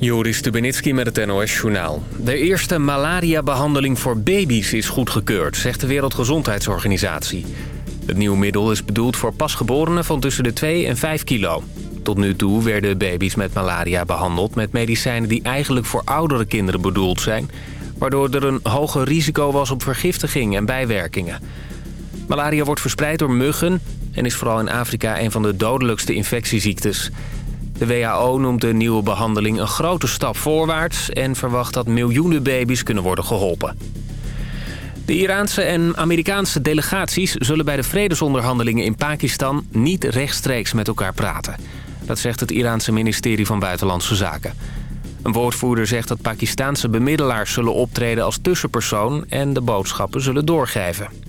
Joris Stubenitski met het NOS-journaal. De eerste malaria-behandeling voor baby's is goedgekeurd, zegt de Wereldgezondheidsorganisatie. Het nieuwe middel is bedoeld voor pasgeborenen van tussen de 2 en 5 kilo. Tot nu toe werden baby's met malaria behandeld met medicijnen die eigenlijk voor oudere kinderen bedoeld zijn... waardoor er een hoger risico was op vergiftiging en bijwerkingen. Malaria wordt verspreid door muggen en is vooral in Afrika een van de dodelijkste infectieziektes... De WHO noemt de nieuwe behandeling een grote stap voorwaarts... en verwacht dat miljoenen baby's kunnen worden geholpen. De Iraanse en Amerikaanse delegaties zullen bij de vredesonderhandelingen in Pakistan... niet rechtstreeks met elkaar praten. Dat zegt het Iraanse ministerie van Buitenlandse Zaken. Een woordvoerder zegt dat Pakistaanse bemiddelaars zullen optreden als tussenpersoon... en de boodschappen zullen doorgeven.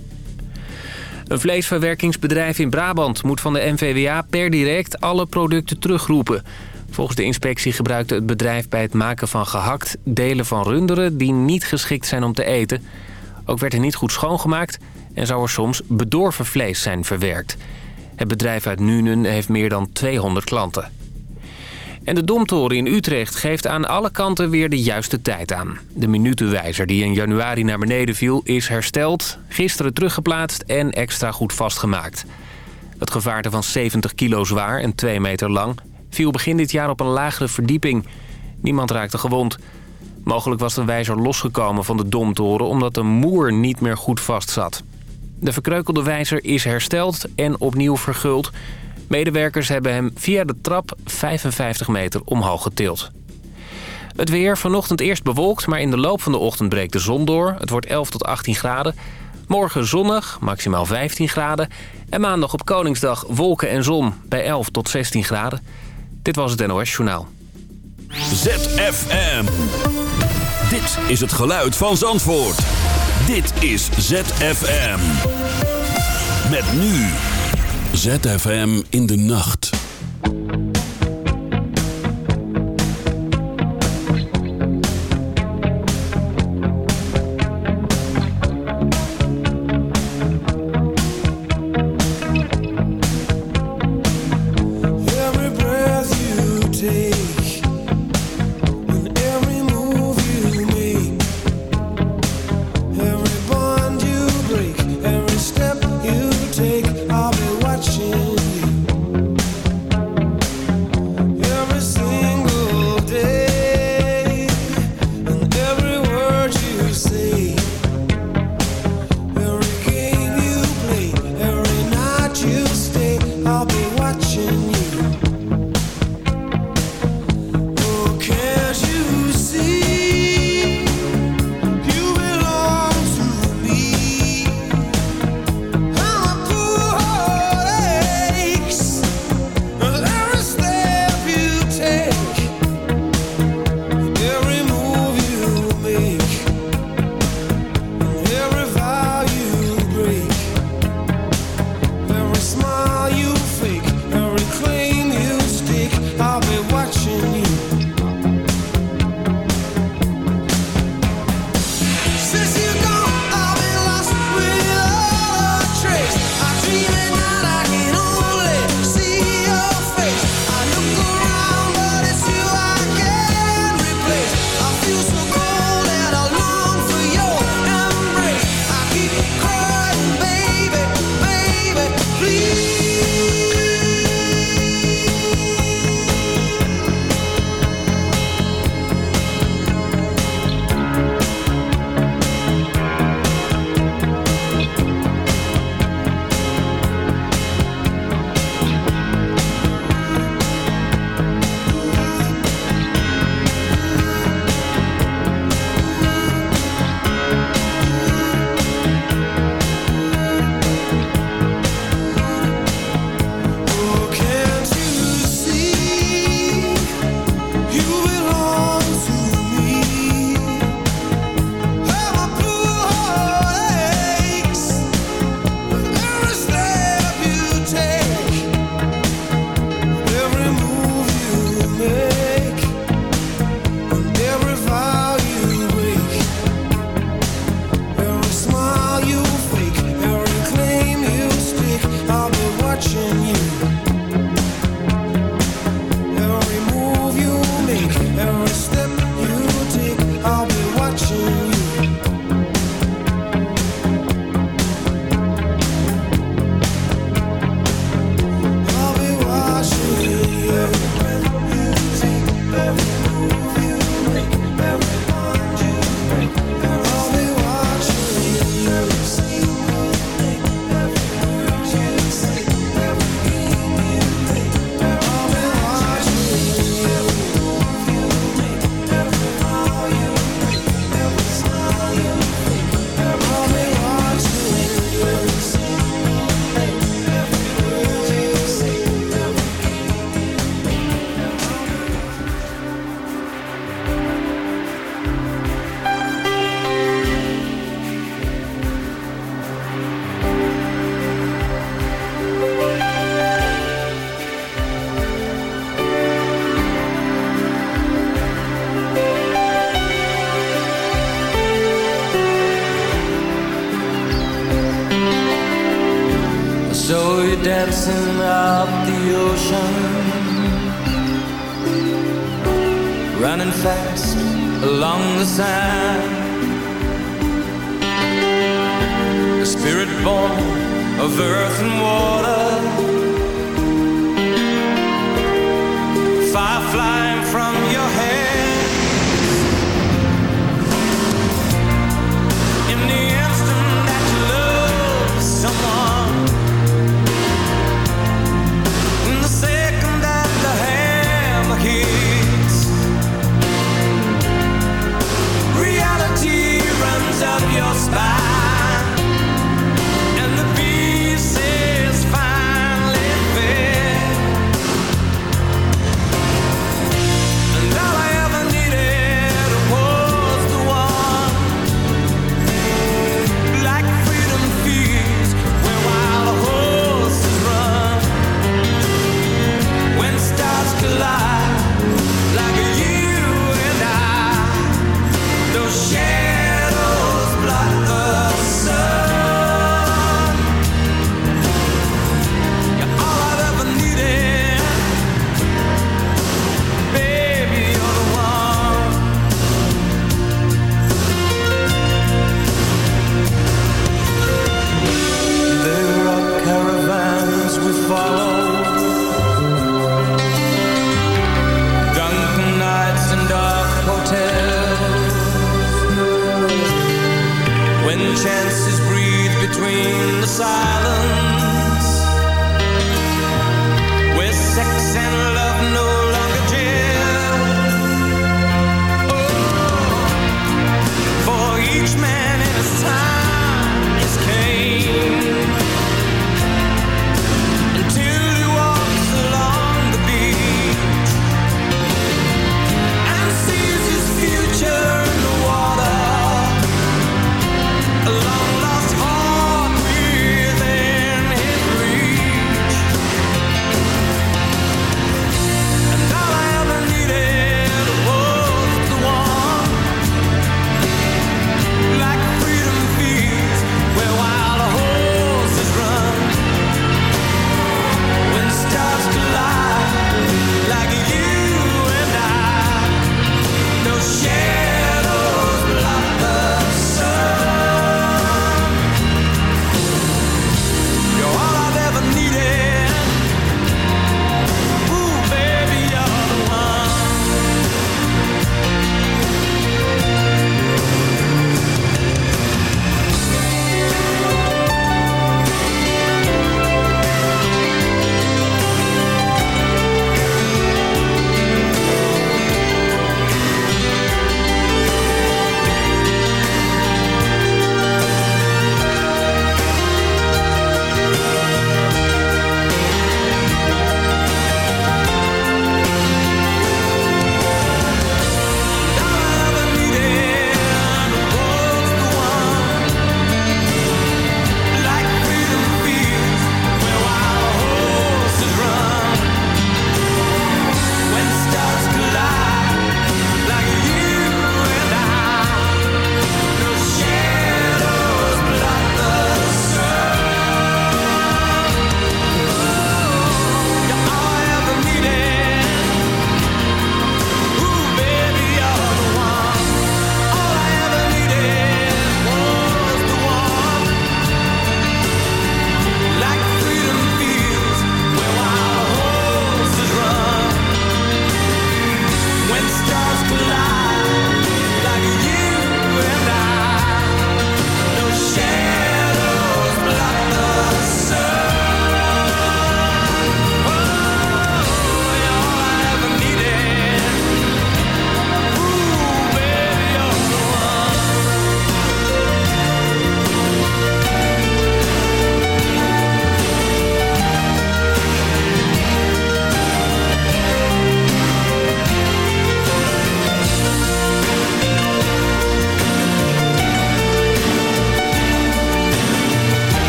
Een vleesverwerkingsbedrijf in Brabant moet van de NVWA per direct alle producten terugroepen. Volgens de inspectie gebruikte het bedrijf bij het maken van gehakt delen van runderen die niet geschikt zijn om te eten. Ook werd er niet goed schoongemaakt en zou er soms bedorven vlees zijn verwerkt. Het bedrijf uit Nuenen heeft meer dan 200 klanten. En de Domtoren in Utrecht geeft aan alle kanten weer de juiste tijd aan. De minutenwijzer die in januari naar beneden viel is hersteld, gisteren teruggeplaatst en extra goed vastgemaakt. Het gevaarte van 70 kilo zwaar en 2 meter lang viel begin dit jaar op een lagere verdieping. Niemand raakte gewond. Mogelijk was de wijzer losgekomen van de Domtoren omdat de moer niet meer goed vastzat. De verkreukelde wijzer is hersteld en opnieuw verguld... Medewerkers hebben hem via de trap 55 meter omhoog getild. Het weer vanochtend eerst bewolkt, maar in de loop van de ochtend breekt de zon door. Het wordt 11 tot 18 graden. Morgen zonnig, maximaal 15 graden. En maandag op Koningsdag wolken en zon bij 11 tot 16 graden. Dit was het NOS Journaal. ZFM. Dit is het geluid van Zandvoort. Dit is ZFM. Met nu... ZFM in de nacht.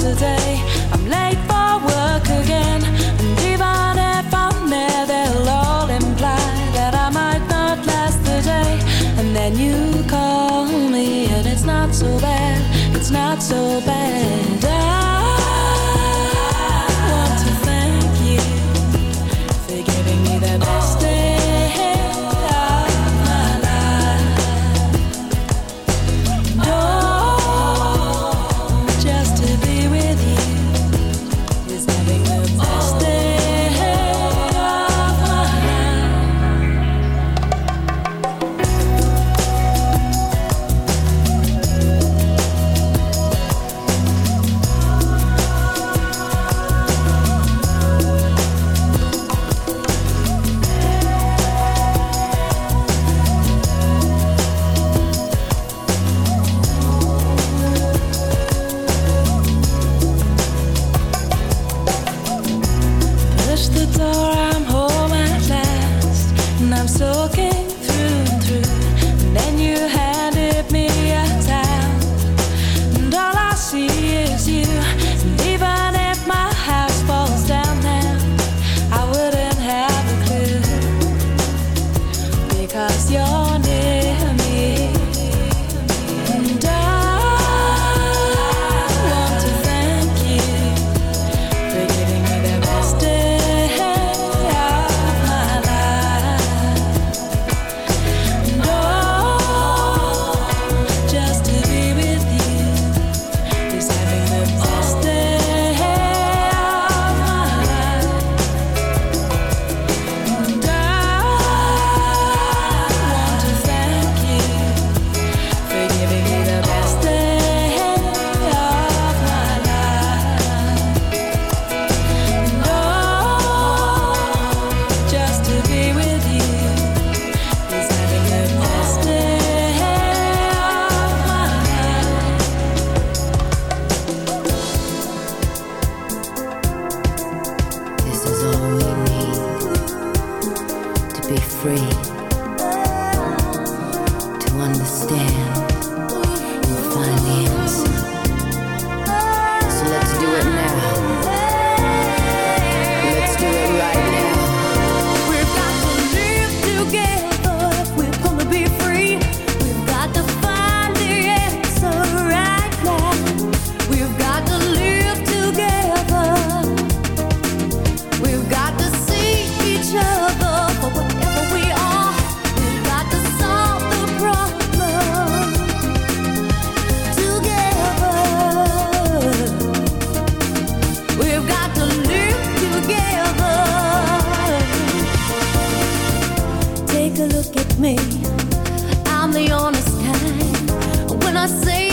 today. I'm late for work again. And even if I'm there, they'll all imply that I might not last the day. And then you call me, and it's not so bad, it's not so bad. the honest kind. When I say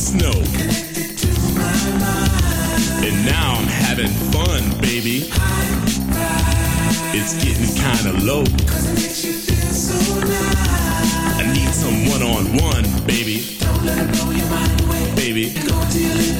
snow. And now I'm having fun, baby. It's getting kinda low. I need some one on one, baby. Don't let it blow your mind away. Baby. Go to it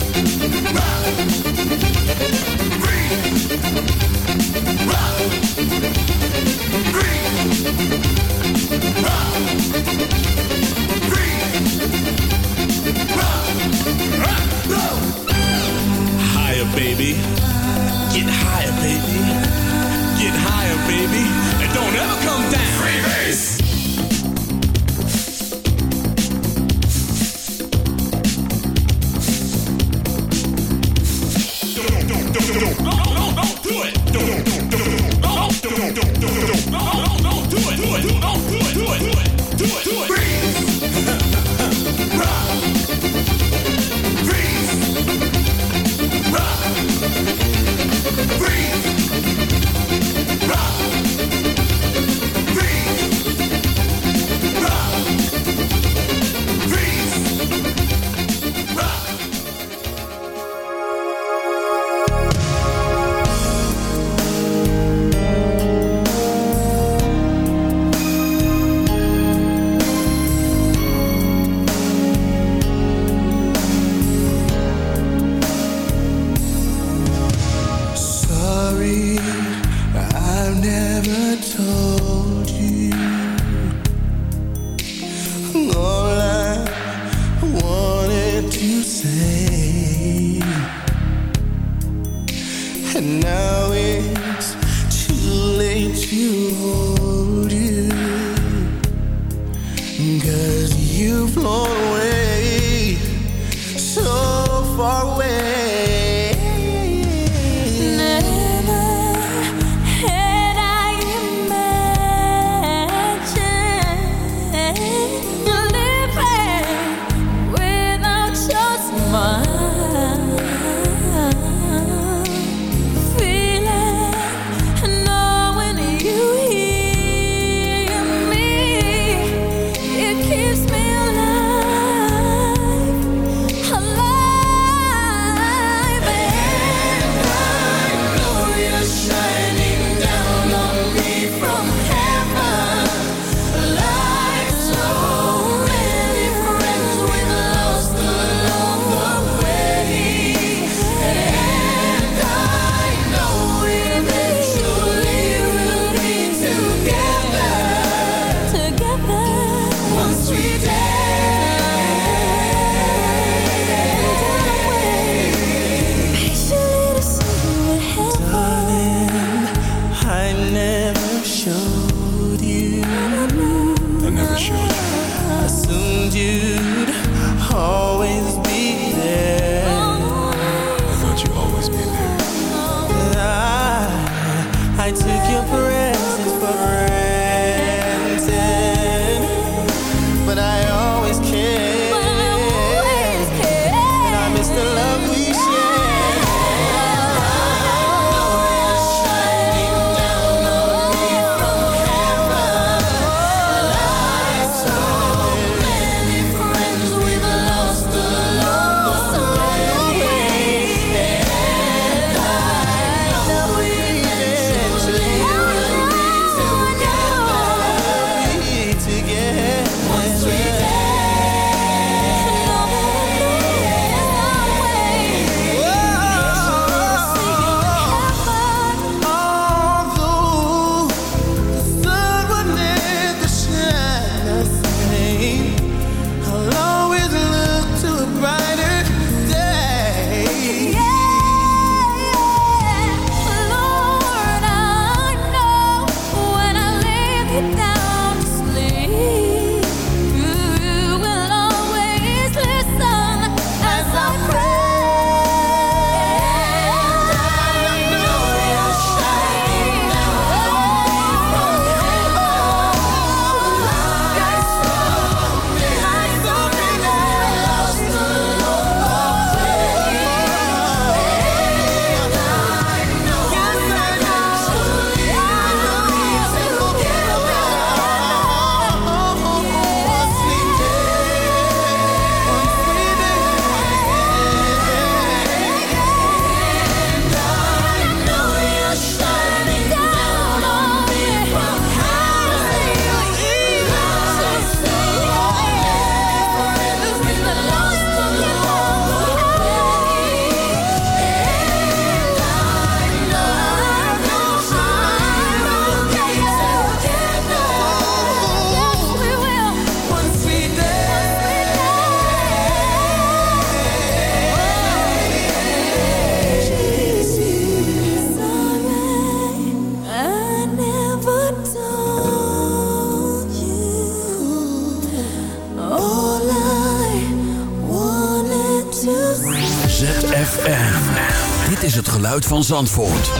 Geluid van Zandvoort.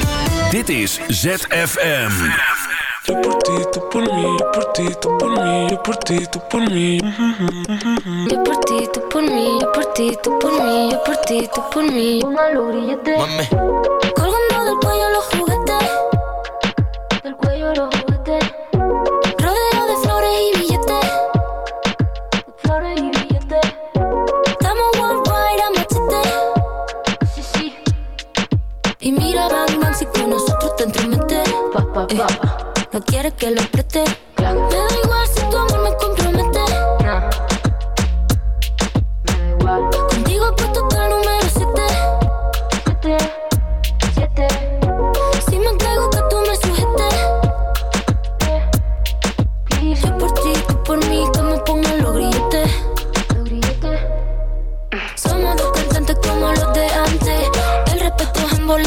Dit is ZFM. Yo por ti, tú por mí, yo por ti, tú por mí, yo por ti, tú por mí. Yo por ti, tú por mí, yo por ti, tú por mí, yo por ti, tú por mí. Póngalo grillete. Mami, Colgando del cuello los juguetes.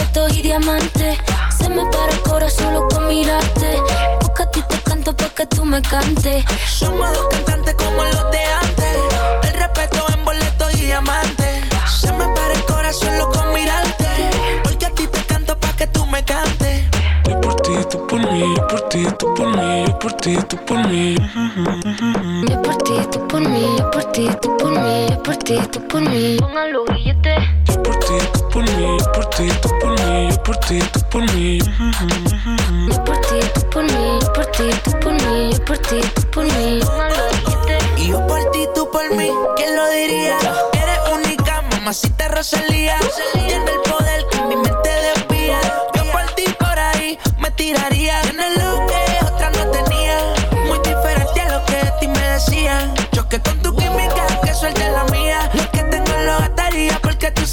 Boletos y diamantes. Se me para el corazón solo con mirarte. Porque a ti te canto pa' que tú me cantes. somos dos cantantes como los de antes. El respeto en boleto y diamante. Se me para el corazón loco con mirarte. Porque a ti te canto pa' que tú me cantes. Yo por ti, tú por mí, yo por ti, tú por mí, yo por ti, tú por mí. Yo por ti, tú por mí, yo por ti, tú por mí, yo por ti, tú por mí. Pongan los billetes. Yo por ti, tú por mí, yo por ti, tú por mí, yo por ti, tú por mí. Yo por ti, tú por mí, yo por ti, tú por mí, yo por ti, tú por mí. Y yo por ti, tú por mí, ¿quién lo diría? Eres única, mamacita Rosalía. Tiene el poder que mi mente desvía. Yo por ti, por ahí, me tiraría.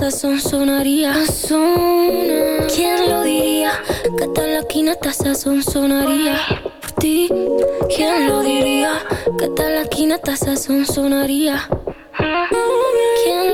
hasta sazón sonaría. Sazona. ¿Quién lo diría? Que tal la hasta sazón sonaría. Por ti, ¿quién lo diría? Que tal la esquina hasta sazón sonaría. ¿Quién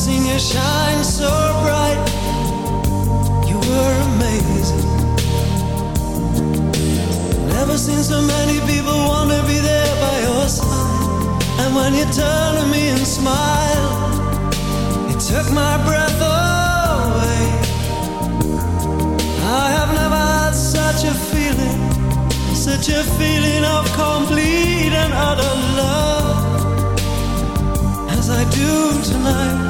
seen you shine so bright. You were amazing. Never seen so many people want to be there by your side. And when you turn to me and smile, it took my breath away. I have never had such a feeling, such a feeling of complete and utter love as I do tonight.